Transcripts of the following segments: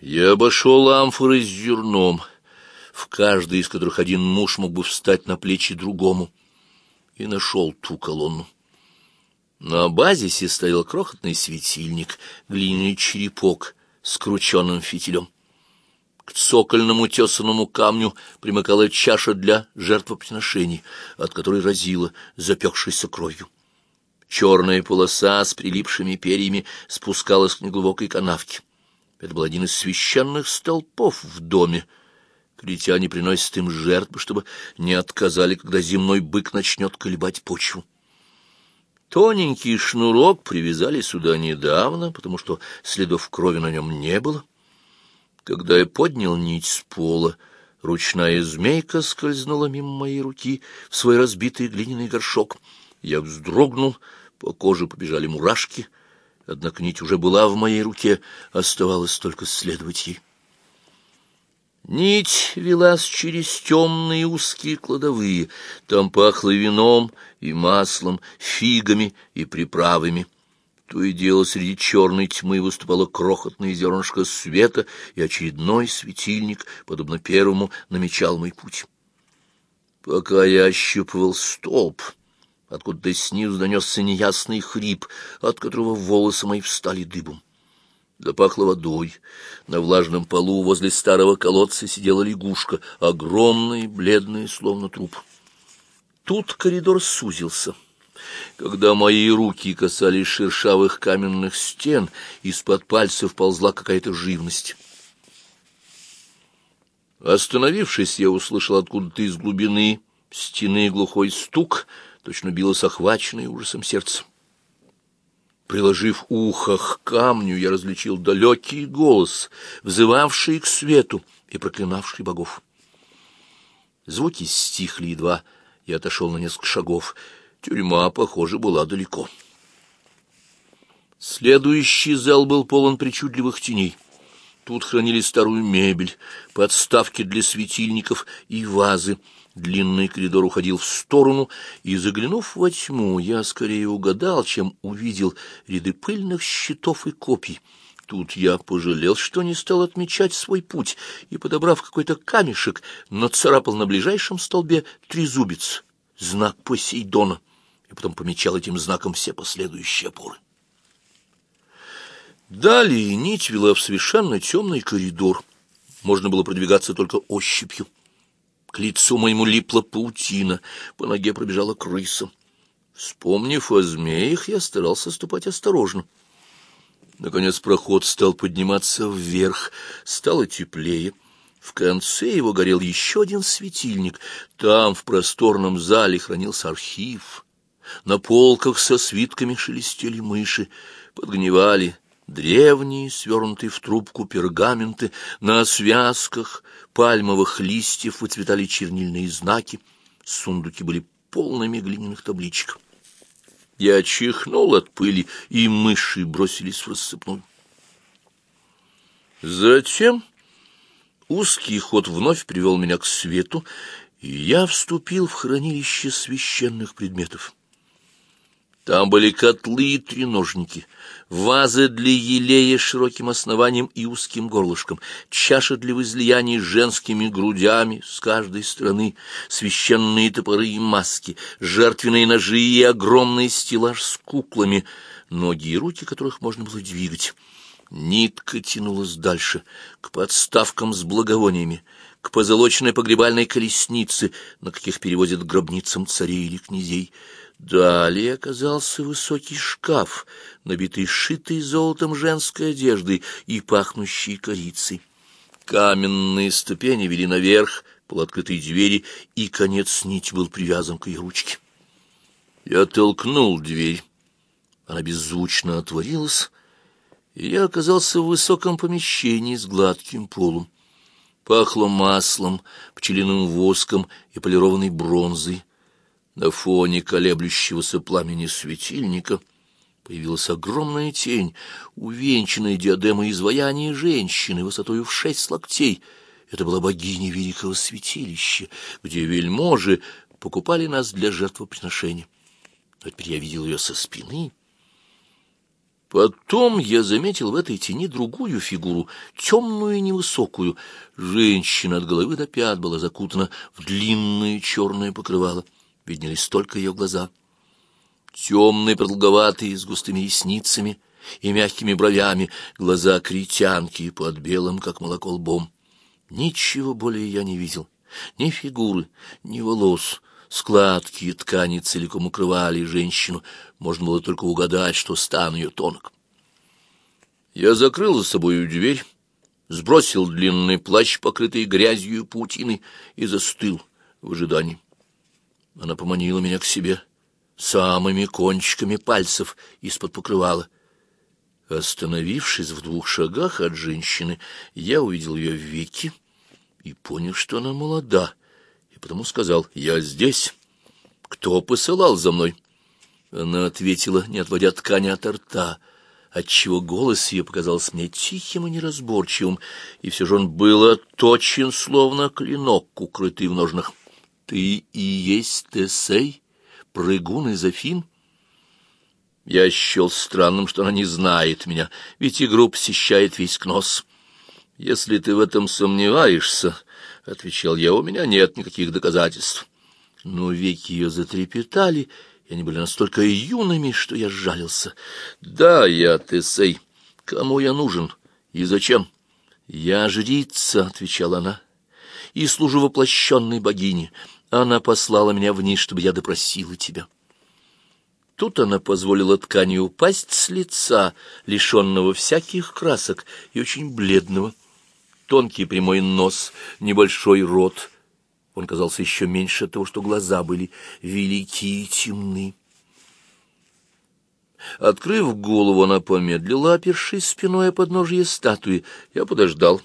Я обошел амфоры с зерном, в каждой из которых один муж мог бы встать на плечи другому, и нашел ту колонну. На базисе стоял крохотный светильник, глиняный черепок с крученным фитилем. К цокольному тесаному камню примыкала чаша для жертвоприношений, от которой разила запекшейся кровью. Черная полоса с прилипшими перьями спускалась к неглубокой канавке. Это был один из священных столпов в доме. Критяне приносят им жертвы, чтобы не отказали, когда земной бык начнет колебать почву. Тоненький шнурок привязали сюда недавно, потому что следов крови на нем не было. Когда я поднял нить с пола, ручная змейка скользнула мимо моей руки в свой разбитый глиняный горшок. Я вздрогнул, по коже побежали мурашки — Однако нить уже была в моей руке, оставалось только следовать ей. Нить велась через темные узкие кладовые. Там пахло вином и маслом, фигами и приправами. То и дело среди черной тьмы выступало крохотное зернышко света, и очередной светильник, подобно первому, намечал мой путь. Пока я ощупывал столб, Откуда-то снизу донесся неясный хрип, от которого волосы мои встали дыбом. Запахло водой. На влажном полу возле старого колодца сидела лягушка, огромная, бледная, словно труп. Тут коридор сузился. Когда мои руки касались шершавых каменных стен, из-под пальцев ползла какая-то живность. Остановившись, я услышал откуда-то из глубины стены глухой стук — точно билось охваченное ужасом сердце. Приложив ухо к камню, я различил далекий голос, взывавший к свету и проклинавший богов. Звуки стихли едва, я отошел на несколько шагов. Тюрьма, похоже, была далеко. Следующий зал был полон причудливых теней. Тут хранили старую мебель, подставки для светильников и вазы — Длинный коридор уходил в сторону, и, заглянув во тьму, я скорее угадал, чем увидел ряды пыльных щитов и копий. Тут я пожалел, что не стал отмечать свой путь, и, подобрав какой-то камешек, нацарапал на ближайшем столбе трезубец, знак Посейдона, и потом помечал этим знаком все последующие опоры. Далее нить вела в совершенно темный коридор. Можно было продвигаться только ощупью. К лицу моему липла паутина, по ноге пробежала крыса. Вспомнив о змеях, я старался ступать осторожно. Наконец проход стал подниматься вверх, стало теплее. В конце его горел еще один светильник. Там, в просторном зале, хранился архив. На полках со свитками шелестели мыши, подгнивали древние, свернутые в трубку пергаменты, на связках пальмовых листьев выцветали чернильные знаки, сундуки были полными глиняных табличек. Я чихнул от пыли, и мыши бросились в рассыпную. Затем узкий ход вновь привел меня к свету, и я вступил в хранилище священных предметов. Там были котлы и треножники, вазы для елея с широким основанием и узким горлышком, чаши для возлияний женскими грудями с каждой стороны, священные топоры и маски, жертвенные ножи и огромный стеллаж с куклами, ноги и руки которых можно было двигать. Нитка тянулась дальше, к подставкам с благовониями, к позолоченной погребальной колеснице, на каких перевозят гробницам царей или князей. Далее оказался высокий шкаф, набитый шитой золотом женской одеждой и пахнущей корицей. Каменные ступени вели наверх, полуоткрытой двери, и конец нити был привязан к ее ручке. Я толкнул дверь. Она беззвучно отворилась, и я оказался в высоком помещении с гладким полом. Пахло маслом, пчелиным воском и полированной бронзой. На фоне колеблющегося пламени светильника появилась огромная тень, увенчанная диадемой изваяния женщины высотой в шесть локтей. Это была богиня великого святилища, где вельможи покупали нас для жертвоприношения. Но теперь я видел ее со спины. Потом я заметил в этой тени другую фигуру, темную и невысокую. Женщина от головы до пят была закутана в длинное черное покрывало. Виднелись только ее глаза. Темные, продолговатые, с густыми ресницами и мягкими бровями, глаза критянки под белым, как молоко лбом. Ничего более я не видел. Ни фигуры, ни волос, Складки и ткани целиком укрывали женщину, можно было только угадать, что стан ее тонок. Я закрыл за собою дверь, сбросил длинный плащ, покрытый грязью и паутиной, и застыл в ожидании. Она поманила меня к себе самыми кончиками пальцев из-под покрывала. Остановившись в двух шагах от женщины, я увидел ее веки и понял, что она молода — и потому сказал «Я здесь. Кто посылал за мной?» Она ответила, не отводя ткани от рта, отчего голос ее показался мне тихим и неразборчивым, и все же он был точен, словно клинок, укрытый в ножнах. «Ты и есть Тесей, прыгун из Афин?» Я счел странным, что она не знает меня, ведь игру посещает весь Кнос. Если ты в этом сомневаешься, — отвечал я, — у меня нет никаких доказательств. Но веки ее затрепетали, и они были настолько юными, что я сжалился. Да, я Тесей. Кому я нужен и зачем? Я жрица, — отвечала она, — и служу воплощенной богине. Она послала меня вниз, чтобы я допросила тебя. Тут она позволила ткани упасть с лица, лишенного всяких красок и очень бледного тонкий прямой нос, небольшой рот. Он казался еще меньше от того, что глаза были великие и темны. Открыв голову, она помедлила, опершись спиной о подножье статуи. Я подождал,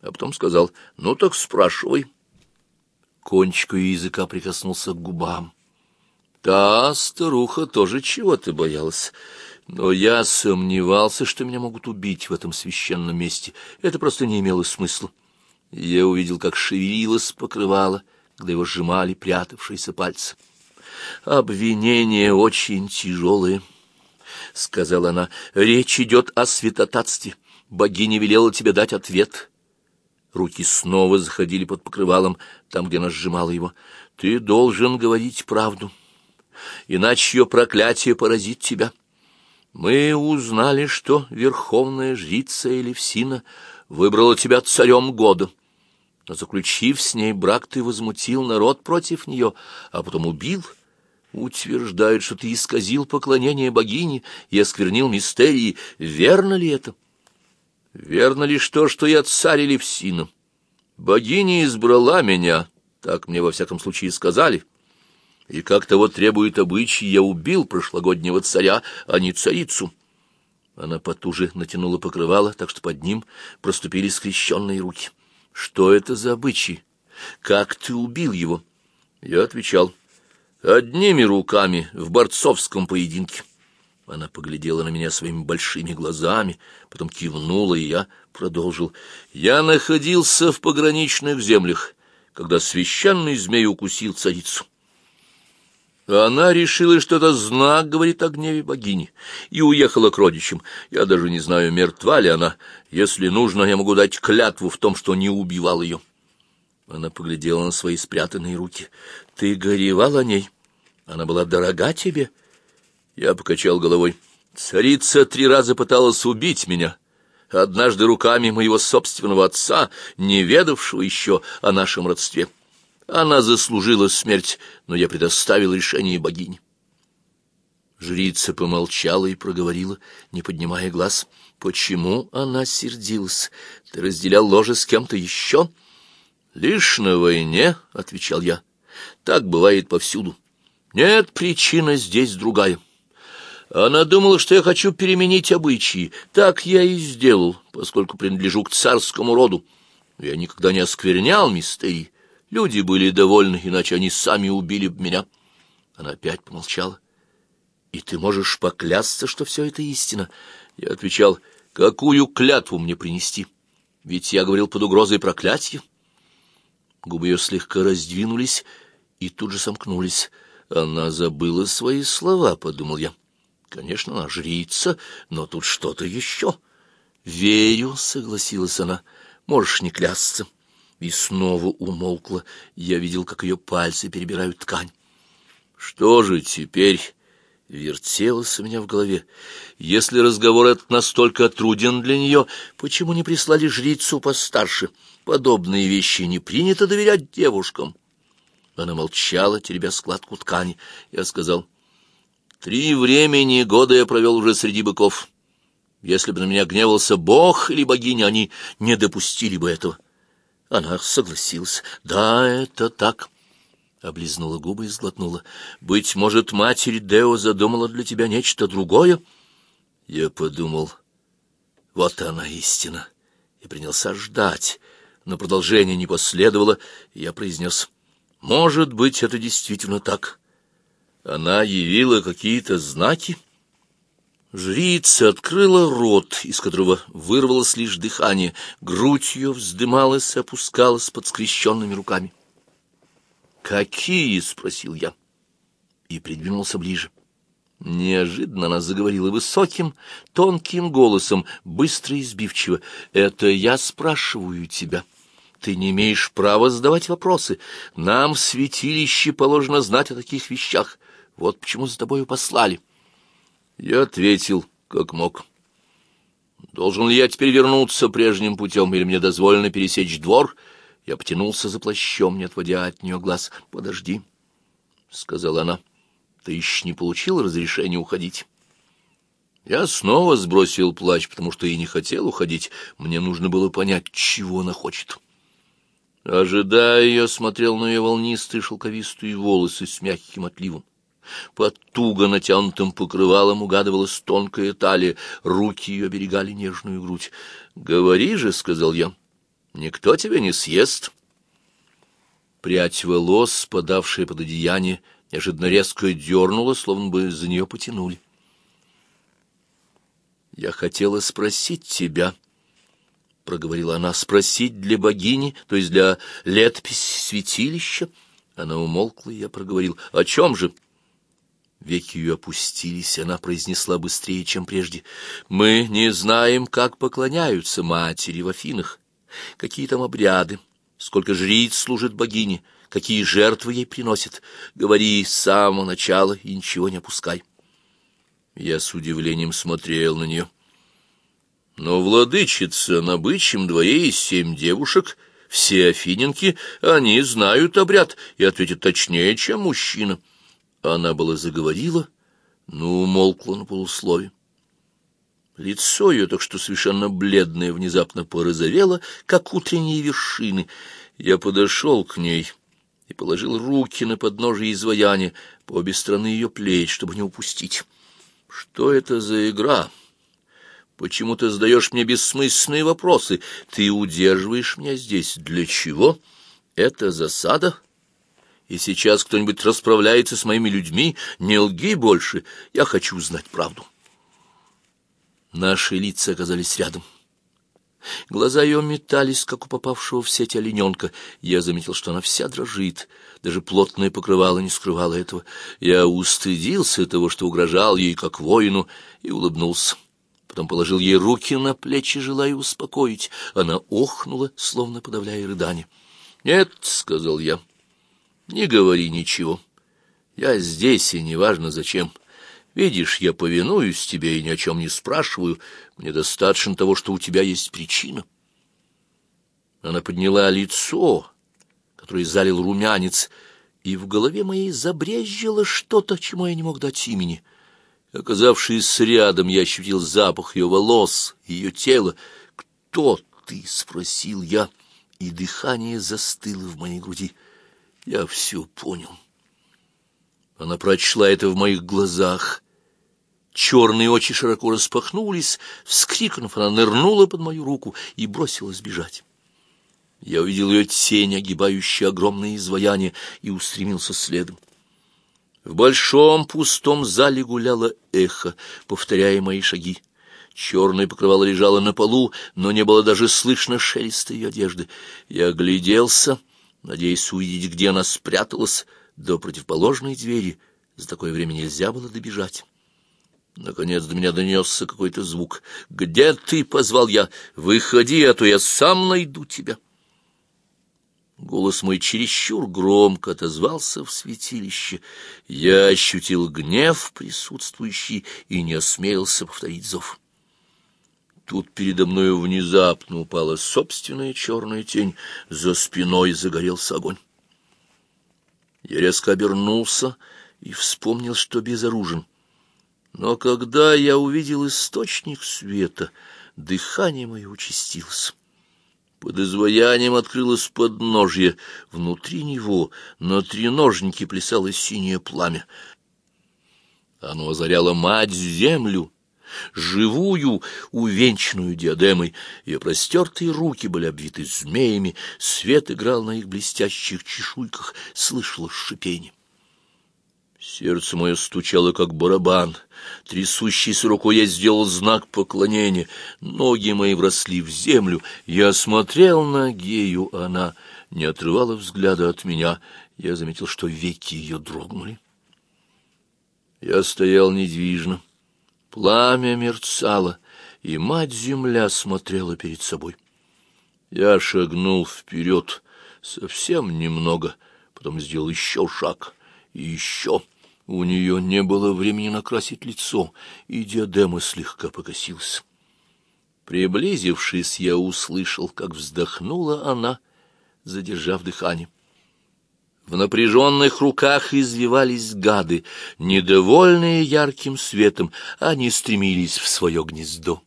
а потом сказал, «Ну так спрашивай». Кончиком языка прикоснулся к губам. Та старуха тоже чего-то боялась. Но я сомневался, что меня могут убить в этом священном месте. Это просто не имело смысла. Я увидел, как шевелилось покрывало, когда его сжимали прятавшиеся пальцы. «Обвинение очень тяжелое», — сказала она. «Речь идет о святотатстве. Богиня велела тебе дать ответ». Руки снова заходили под покрывалом, там, где она сжимала его. «Ты должен говорить правду, иначе ее проклятие поразит тебя». Мы узнали, что верховная жрица Элевсина выбрала тебя царем года. Но, заключив с ней брак, ты возмутил народ против нее, а потом убил. Утверждают, что ты исказил поклонение богине и осквернил мистерии. Верно ли это? Верно ли то, что я царь Элевсина? Богиня избрала меня, так мне во всяком случае сказали. — и как того требует обычай, я убил прошлогоднего царя, а не царицу. Она потуже натянула покрывало, так что под ним проступили скрещенные руки. Что это за обычай? Как ты убил его? Я отвечал. Одними руками в борцовском поединке. Она поглядела на меня своими большими глазами, потом кивнула, и я продолжил. Я находился в пограничных землях, когда священный змей укусил царицу. Она решила, что это знак, говорит о гневе богини, и уехала к родичам. Я даже не знаю, мертва ли она. Если нужно, я могу дать клятву в том, что не убивал ее. Она поглядела на свои спрятанные руки. Ты горевал о ней? Она была дорога тебе? Я покачал головой. Царица три раза пыталась убить меня. Однажды руками моего собственного отца, не ведавшего еще о нашем родстве. Она заслужила смерть, но я предоставил решение богини. Жрица помолчала и проговорила, не поднимая глаз. «Почему она сердилась? Ты разделял ложе с кем-то еще?» «Лишь на войне», — отвечал я. «Так бывает повсюду. Нет, причина здесь другая. Она думала, что я хочу переменить обычаи. Так я и сделал, поскольку принадлежу к царскому роду. Я никогда не осквернял мистерии. Люди были довольны, иначе они сами убили бы меня. Она опять помолчала. И ты можешь поклясться, что все это истина? Я отвечал, какую клятву мне принести? Ведь я говорил под угрозой проклятия. Губы ее слегка раздвинулись и тут же сомкнулись. Она забыла свои слова, — подумал я. Конечно, она жрица, но тут что-то еще. Верю, согласилась она, можешь не клясться. И снова умолкла. Я видел, как ее пальцы перебирают ткань. Что же теперь? Вертелось у меня в голове. Если разговор этот настолько труден для нее, почему не прислали жрицу постарше? Подобные вещи не принято доверять девушкам. Она молчала, теребя складку ткани. Я сказал, «Три времени года я провел уже среди быков. Если бы на меня гневался бог или богиня, они не допустили бы этого». Она согласилась. «Да, это так». Облизнула губы и сглотнула. «Быть может, матерь Део задумала для тебя нечто другое?» Я подумал, вот она истина, и принялся ждать, но продолжение не последовало, я произнес, «Может быть, это действительно так. Она явила какие-то знаки?» Жрица открыла рот, из которого вырвалось лишь дыхание, грудь ее вздымалась и опускалась под скрещенными руками. «Какие?» — спросил я и придвинулся ближе. Неожиданно она заговорила высоким, тонким голосом, быстро и сбивчиво. «Это я спрашиваю тебя. Ты не имеешь права задавать вопросы. Нам в святилище положено знать о таких вещах. Вот почему за тобою послали». Я ответил, как мог. «Должен ли я теперь вернуться прежним путем, или мне дозволено пересечь двор?» Я потянулся за плащом, не отводя от нее глаз. «Подожди», — сказала она, — «ты еще не получил разрешения уходить». Я снова сбросил плащ, потому что и не хотел уходить. Мне нужно было понять, чего она хочет. Ожидая ее, смотрел на ее волнистые шелковистые волосы с мягким отливом. Под туго натянутым покрывалом угадывалась тонкая талия, руки ее оберегали нежную грудь. «Говори же», — сказал я, — Никто тебя не съест. Прядь волос, спадавшая под одеяние, неожиданно резко дернула, словно бы за нее потянули. «Я хотела спросить тебя», — проговорила она, — «спросить для богини, то есть для летописи святилища». Она умолкла, и я проговорил. «О чем же?» Веки ее опустились, она произнесла быстрее, чем прежде. «Мы не знаем, как поклоняются матери в Афинах какие там обряды, сколько жриц служит богине, какие жертвы ей приносят. Говори с самого начала и ничего не опускай. Я с удивлением смотрел на нее. Но владычица на бычьем дворе из семь девушек, все афиненки, они знают обряд и ответят точнее, чем мужчина. Она была заговорила, но умолкла на полуслове. Лицо ее, так что совершенно бледное, внезапно порозовело, как утренние вершины. Я подошел к ней и положил руки на подножие изваяния по обе стороны ее плеч, чтобы не упустить. Что это за игра? Почему ты задаешь мне бессмысленные вопросы? Ты удерживаешь меня здесь. Для чего? Это засада? И сейчас кто-нибудь расправляется с моими людьми? Не лги больше. Я хочу знать правду. Наши лица оказались рядом. Глаза ее метались, как у попавшего в сеть олененка. Я заметил, что она вся дрожит. Даже плотное покрывало не скрывало этого. Я устыдился того, что угрожал ей, как воину, и улыбнулся. Потом положил ей руки на плечи, желая успокоить. Она охнула, словно подавляя рыдание. «Нет», — сказал я, — «не говори ничего. Я здесь, и неважно зачем». Видишь, я повинуюсь тебе и ни о чем не спрашиваю. Мне достаточно того, что у тебя есть причина. Она подняла лицо, которое залил румянец, и в голове моей забрезжило что-то, чему я не мог дать имени. Оказавшись рядом, я ощутил запах ее волос, ее тела. «Кто ты?» — спросил я, и дыхание застыло в моей груди. Я все понял. Она прочла это в моих глазах — Черные очи широко распахнулись, вскрикнув, она нырнула под мою руку и бросилась бежать. Я увидел ее тень, огибающую огромное изваяние, и устремился следом. В большом пустом зале гуляло эхо, повторяя мои шаги. Черное покрывало лежало на полу, но не было даже слышно шелеста ее одежды. Я огляделся, надеясь увидеть, где она спряталась, до противоположной двери. За такое время нельзя было добежать. Наконец до меня донесся какой-то звук. «Где ты?» — позвал я. «Выходи, а то я сам найду тебя». Голос мой чересчур громко отозвался в святилище. Я ощутил гнев присутствующий и не осмелился повторить зов. Тут передо мною внезапно упала собственная черная тень, за спиной загорелся огонь. Я резко обернулся и вспомнил, что безоружен. Но когда я увидел источник света, дыхание мое участилось. Под изваянием открылось подножье. Внутри него на треножнике плясало синее пламя. Оно озаряло мать-землю, живую, увенчанную диадемой. Ее простертые руки были обвиты змеями, свет играл на их блестящих чешуйках, слышалось шипение. Сердце мое стучало, как барабан. Трясущейся рукой я сделал знак поклонения. Ноги мои вросли в землю. Я смотрел на Гею, она не отрывала взгляда от меня. Я заметил, что веки ее дрогнули. Я стоял недвижно. Пламя мерцало, и мать-земля смотрела перед собой. Я шагнул вперед совсем немного, потом сделал еще шаг и еще... У нее не было времени накрасить лицо, и диадема слегка покосился. Приблизившись, я услышал, как вздохнула она, задержав дыхание. В напряженных руках извивались гады, недовольные ярким светом, они стремились в свое гнездо.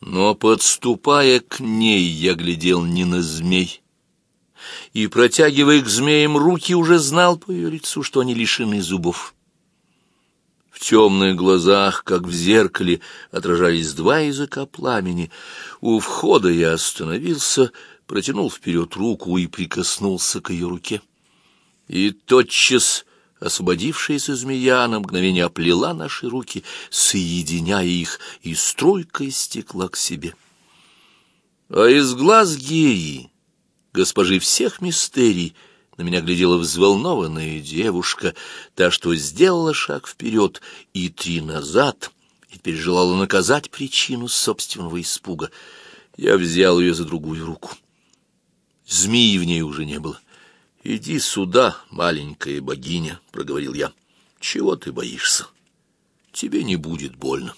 Но, подступая к ней, я глядел не на змей, и, протягивая к змеям руки, уже знал по ее лицу, что они лишены зубов. В темных глазах, как в зеркале, отражались два языка пламени. У входа я остановился, протянул вперед руку и прикоснулся к ее руке. И тотчас освободившаяся змея на мгновение оплела наши руки, соединяя их, и струйкой стекла к себе. А из глаз геи госпожи всех мистерий, на меня глядела взволнованная девушка, та, что сделала шаг вперед и три назад, и теперь желала наказать причину собственного испуга. Я взял ее за другую руку. Змеи в ней уже не было. «Иди сюда, маленькая богиня», — проговорил я. «Чего ты боишься? Тебе не будет больно».